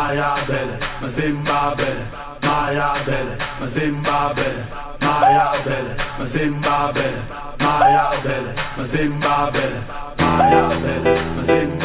Maya Bele, Mazimba Belle, Maya Bele, Mazimba Belle, Maya Bele, Mazimba Belle, Maya Bele, Mazimba Bele, Maya Bele, Mazimba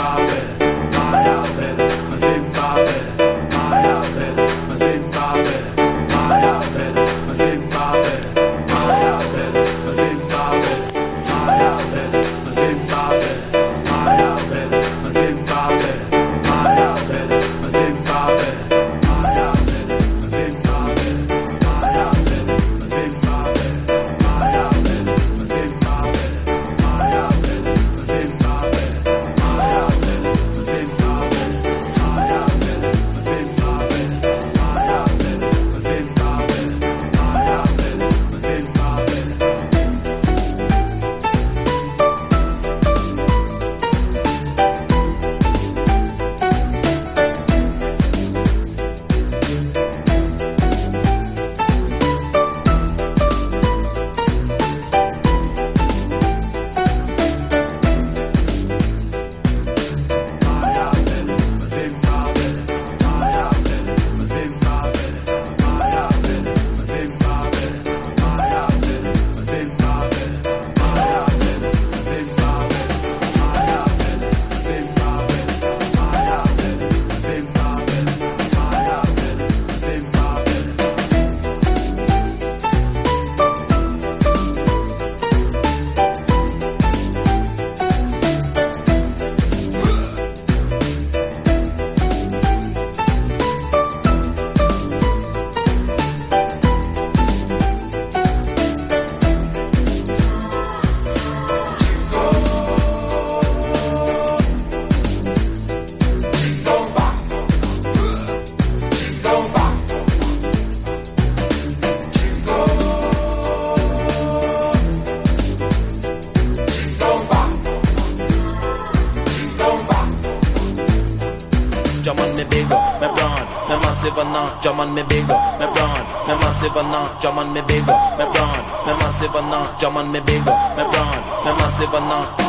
चमन में बेगो मैं brand मैं मासे बना चमन में बेगो मैं ब्रांड मैं मासे बना चमन में बेगो मैं ब्रांड मैं मासे बना चमन में बेगो मैं ब्रांड मैं मासे बना